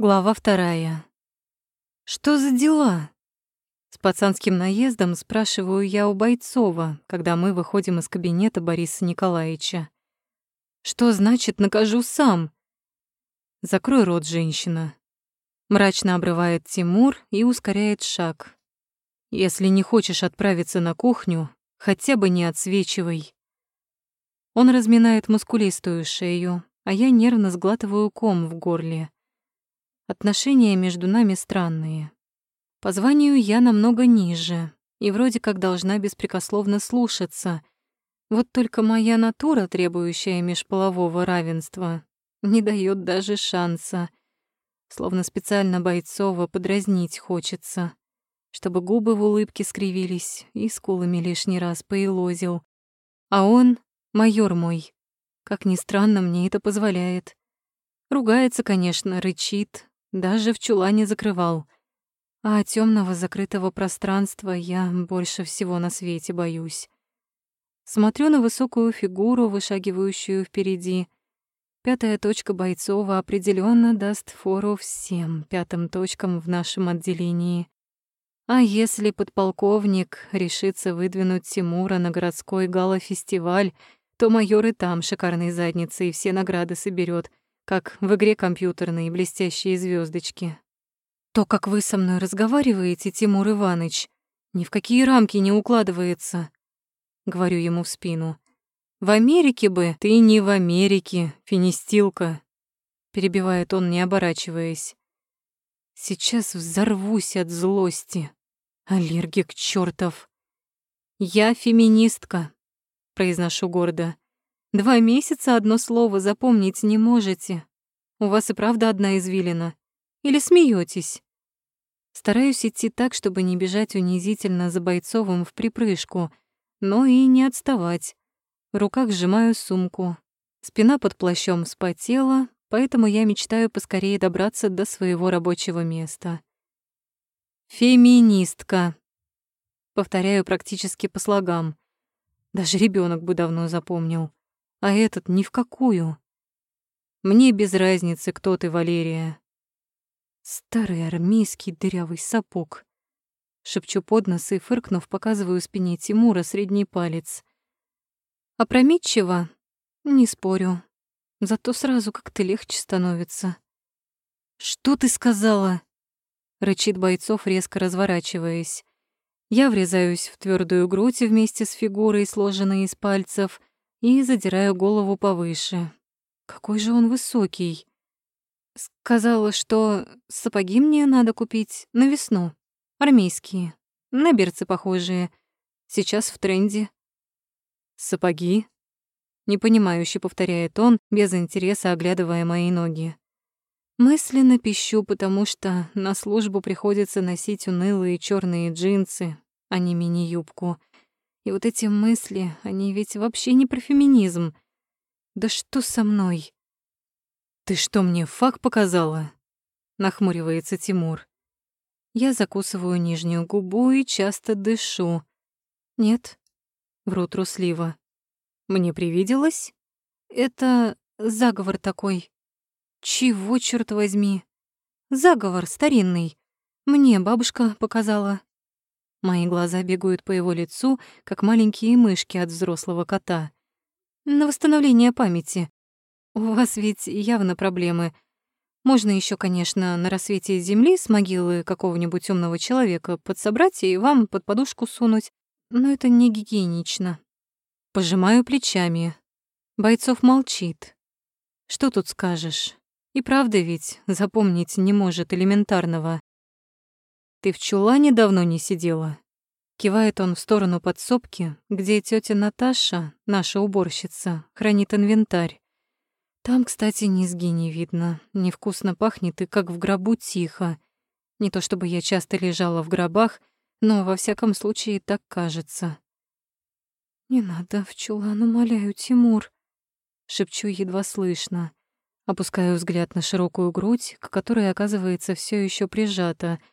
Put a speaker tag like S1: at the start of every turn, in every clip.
S1: Глава вторая. Что за дела? С пацанским наездом спрашиваю я у Бойцова, когда мы выходим из кабинета Бориса Николаевича. Что значит накажу сам? Закрой рот, женщина. Мрачно обрывает Тимур и ускоряет шаг. Если не хочешь отправиться на кухню, хотя бы не отсвечивай. Он разминает мускулистую шею, а я нервно сглатываю ком в горле. Отношения между нами странные. По званию я намного ниже и вроде как должна беспрекословно слушаться. Вот только моя натура, требующая межполового равенства, не дает даже шанса. Словно специально Бойцова подразнить хочется, чтобы губы в улыбке скривились и скулами лишний раз поилозил. А он — майор мой. Как ни странно, мне это позволяет. Ругается, конечно, рычит, даже в чулане закрывал. А темного закрытого пространства я больше всего на свете боюсь. Смотрю на высокую фигуру, вышагивающую впереди. Пятая точка Бойцова определенно даст фору всем пятым точкам в нашем отделении. А если подполковник решится выдвинуть Тимура на городской гала-фестиваль, то майор и там шикарной задницей все награды соберет, как в игре компьютерной блестящие звездочки. То, как вы со мной разговариваете, Тимур Иванович, ни в какие рамки не укладывается, говорю ему в спину. В Америке бы ты не в Америке, финистилка, перебивает он, не оборачиваясь. Сейчас взорвусь от злости. Аллергик чёртов. Я феминистка, произношу гордо. Два месяца одно слово запомнить не можете. У вас и правда одна извилина. Или смеетесь? Стараюсь идти так, чтобы не бежать унизительно за Бойцовым в припрыжку, но и не отставать. В руках сжимаю сумку. Спина под плащом вспотела, поэтому я мечтаю поскорее добраться до своего рабочего места. «Феминистка», — повторяю практически по слогам. Даже ребенок бы давно запомнил а этот ни в какую. Мне без разницы, кто ты, Валерия. Старый армейский дырявый сапог. Шепчу под нос и, фыркнув, показываю спине Тимура средний палец. Опрометчиво? Не спорю. Зато сразу как-то легче становится. «Что ты сказала?» — рычит Бойцов, резко разворачиваясь. Я врезаюсь в твердую грудь вместе с фигурой, сложенной из пальцев, и задираю голову повыше. Какой же он высокий. Сказала, что сапоги мне надо купить на весну. Армейские. На берцы похожие. Сейчас в тренде. Сапоги? Непонимающе повторяет он, без интереса оглядывая мои ноги. Мысленно пищу, потому что на службу приходится носить унылые черные джинсы, а не мини-юбку — и вот эти мысли, они ведь вообще не про феминизм. Да что со мной? Ты что, мне факт показала? Нахмуривается Тимур. Я закусываю нижнюю губу и часто дышу. Нет, вру трусливо. Мне привиделось? Это заговор такой. Чего, черт возьми? Заговор старинный. Мне бабушка показала. Мои глаза бегают по его лицу, как маленькие мышки от взрослого кота. На восстановление памяти. У вас ведь явно проблемы. Можно еще, конечно, на рассвете земли с могилы какого-нибудь умного человека подсобрать и вам под подушку сунуть, но это не гигиенично. Пожимаю плечами. Бойцов молчит. Что тут скажешь? И правда ведь запомнить не может элементарного. Ты в чулане давно не сидела?» Кивает он в сторону подсобки, где тетя Наташа, наша уборщица, хранит инвентарь. Там, кстати, низги не видно, невкусно пахнет и как в гробу тихо. Не то чтобы я часто лежала в гробах, но во всяком случае так кажется. «Не надо в чулан, умоляю, Тимур», — шепчу едва слышно. Опускаю взгляд на широкую грудь, к которой, оказывается, все еще прижата —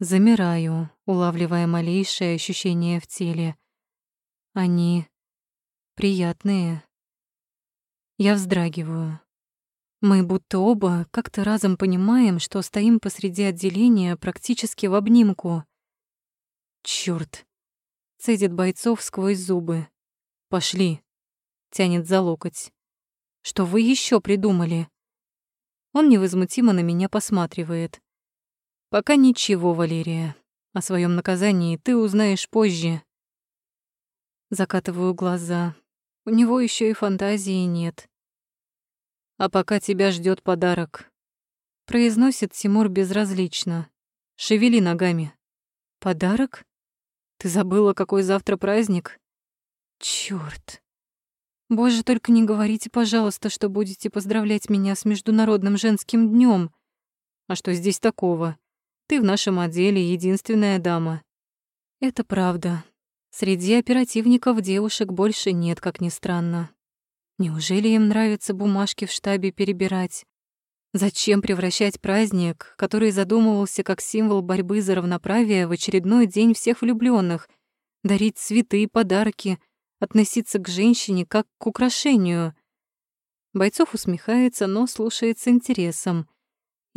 S1: Замираю, улавливая малейшее ощущение в теле. Они приятные. Я вздрагиваю. Мы будто оба как-то разом понимаем, что стоим посреди отделения практически в обнимку. Чёрт! Цедит бойцов сквозь зубы. Пошли. Тянет за локоть. Что вы еще придумали? Он невозмутимо на меня посматривает. Пока ничего, Валерия. О своем наказании ты узнаешь позже. Закатываю глаза. У него еще и фантазии нет. А пока тебя ждет подарок. Произносит Тимур безразлично. Шевели ногами. Подарок? Ты забыла, какой завтра праздник? Чёрт. Боже, только не говорите, пожалуйста, что будете поздравлять меня с Международным женским днем. А что здесь такого? Ты в нашем отделе единственная дама. Это правда. Среди оперативников девушек больше нет, как ни странно. Неужели им нравится бумажки в штабе перебирать? Зачем превращать праздник, который задумывался как символ борьбы за равноправие, в очередной день всех влюбленных, дарить цветы и подарки, относиться к женщине как к украшению? Бойцов усмехается, но слушает с интересом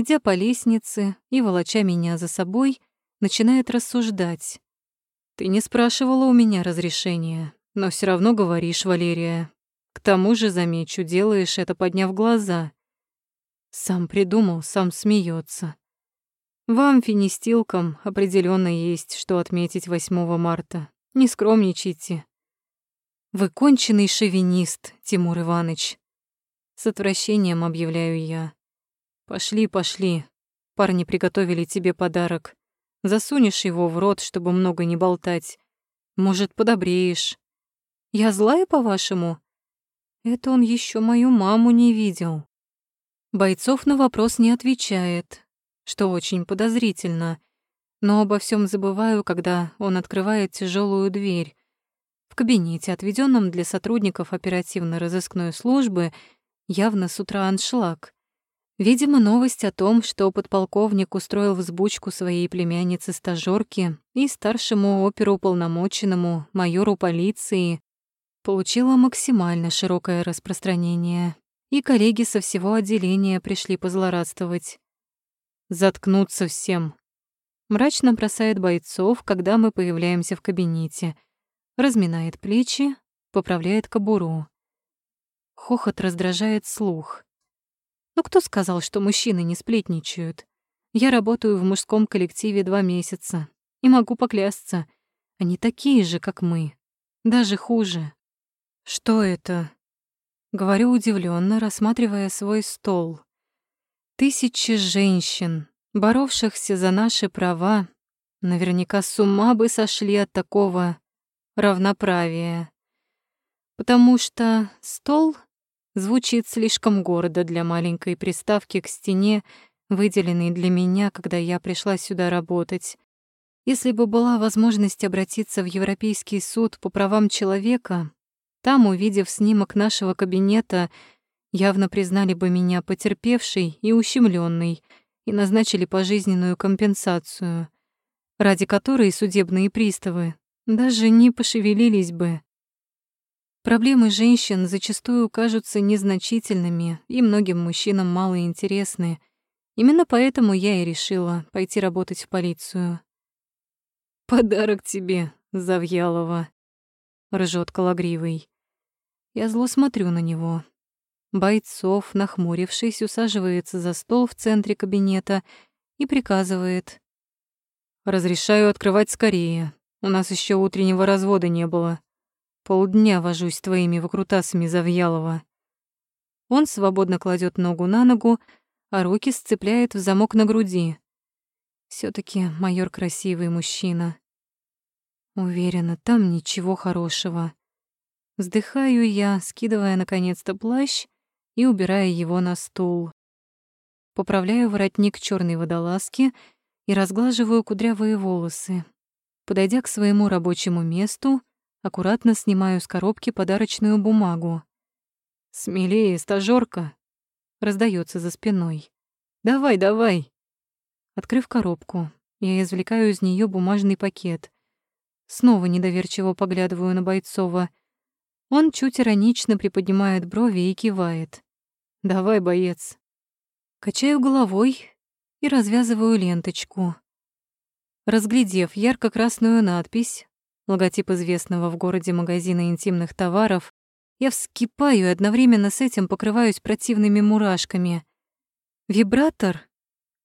S1: идя по лестнице и волоча меня за собой, начинает рассуждать. «Ты не спрашивала у меня разрешения, но все равно говоришь, Валерия. К тому же, замечу, делаешь это, подняв глаза. Сам придумал, сам смеется. Вам, финистилкам, определенно есть, что отметить 8 марта. Не скромничайте. Вы конченый шовинист, Тимур Иванович. С отвращением объявляю я. Пошли, пошли. Парни приготовили тебе подарок. Засунешь его в рот, чтобы много не болтать. Может, подобреешь. Я злая, по-вашему? Это он еще мою маму не видел. Бойцов на вопрос не отвечает, что очень подозрительно. Но обо всем забываю, когда он открывает тяжелую дверь. В кабинете, отведенном для сотрудников оперативно-розыскной службы, явно с утра аншлаг. Видимо, новость о том, что подполковник устроил взбучку своей племяннице-стажёрке и старшему оперуполномоченному майору полиции, получила максимально широкое распространение, и коллеги со всего отделения пришли позлорадствовать. «Заткнуться всем!» Мрачно бросает бойцов, когда мы появляемся в кабинете. Разминает плечи, поправляет кобуру. Хохот раздражает слух. Но кто сказал, что мужчины не сплетничают? Я работаю в мужском коллективе два месяца и могу поклясться, они такие же, как мы, даже хуже. Что это? Говорю удивленно, рассматривая свой стол. Тысячи женщин, боровшихся за наши права, наверняка с ума бы сошли от такого равноправия. Потому что стол звучит слишком гордо для маленькой приставки к стене, выделенной для меня, когда я пришла сюда работать. Если бы была возможность обратиться в Европейский суд по правам человека, там, увидев снимок нашего кабинета, явно признали бы меня потерпевшей и ущемленной и назначили пожизненную компенсацию, ради которой судебные приставы даже не пошевелились бы. Проблемы женщин зачастую кажутся незначительными и многим мужчинам мало интересны. Именно поэтому я и решила пойти работать в полицию. «Подарок тебе, Завьялова», — ржет Калагривый. Я зло смотрю на него. Бойцов, нахмурившись, усаживается за стол в центре кабинета и приказывает. «Разрешаю открывать скорее. У нас еще утреннего развода не было». Полдня вожусь твоими выкрутасами, Завьялова. Он свободно кладет ногу на ногу, а руки сцепляет в замок на груди. все таки майор красивый мужчина. Уверена, там ничего хорошего. Вздыхаю я, скидывая наконец-то плащ и убирая его на стул. Поправляю воротник черной водолазки и разглаживаю кудрявые волосы. Подойдя к своему рабочему месту, Аккуратно снимаю с коробки подарочную бумагу. «Смелее, стажёрка!» Раздается за спиной. «Давай, давай!» Открыв коробку, я извлекаю из нее бумажный пакет. Снова недоверчиво поглядываю на Бойцова. Он чуть иронично приподнимает брови и кивает. Давай, боец. Качаю головой и развязываю ленточку. Разглядев ярко-красную надпись, логотип известного в городе магазина интимных товаров, я вскипаю и одновременно с этим покрываюсь противными мурашками. Вибратор?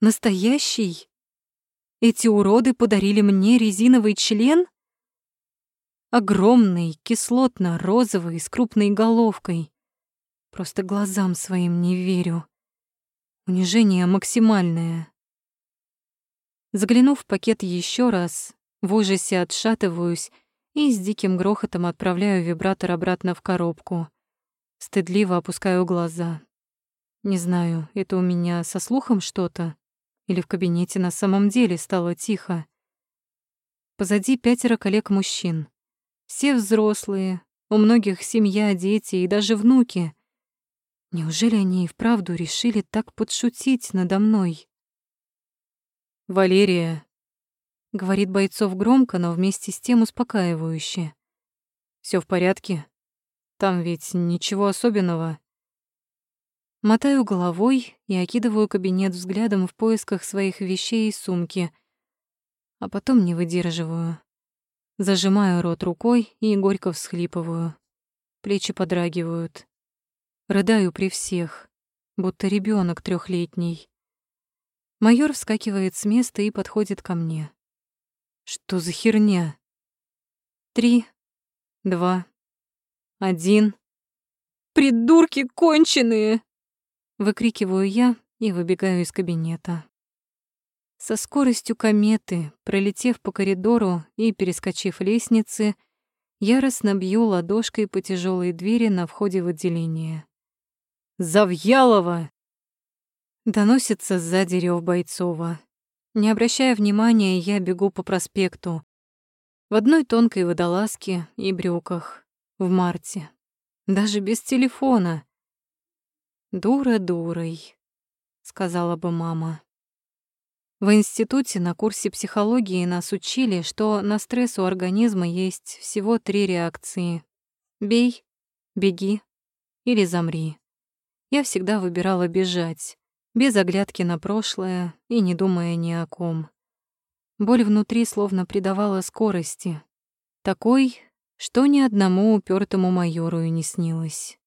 S1: Настоящий? Эти уроды подарили мне резиновый член? Огромный, кислотно-розовый, с крупной головкой. Просто глазам своим не верю. Унижение максимальное. Заглянув в пакет еще раз, в ужасе отшатываюсь и с диким грохотом отправляю вибратор обратно в коробку. Стыдливо опускаю глаза. Не знаю, это у меня со слухом что-то? Или в кабинете на самом деле стало тихо? Позади пятеро коллег-мужчин. Все взрослые, у многих семья, дети и даже внуки. Неужели они и вправду решили так подшутить надо мной? «Валерия», — говорит Бойцов громко, но вместе с тем успокаивающе. Все в порядке? Там ведь ничего особенного». Мотаю головой и окидываю кабинет взглядом в поисках своих вещей и сумки, а потом не выдерживаю. Зажимаю рот рукой и горько всхлипываю. Плечи подрагивают. Рыдаю при всех, будто ребенок трехлетний. Майор вскакивает с места и подходит ко мне. Что за херня? Три, два, один. «Придурки конченые!» Выкрикиваю я и выбегаю из кабинета. Со скоростью кометы, пролетев по коридору и перескочив лестницы, яростно бью ладошкой по тяжелой двери на входе в отделение. «Завьялова!» Доносится сзади рёв Бойцова. Не обращая внимания, я бегу по проспекту. В одной тонкой водолазке и брюках. В марте. Даже без телефона. «Дура дурой», — сказала бы мама. В институте на курсе психологии нас учили, что на стресс у организма есть всего три реакции. Бей, беги или замри. Я всегда выбирала бежать без оглядки на прошлое и не думая ни о ком. Боль внутри словно придавала скорости, такой, что ни одному упертому майору и не снилось.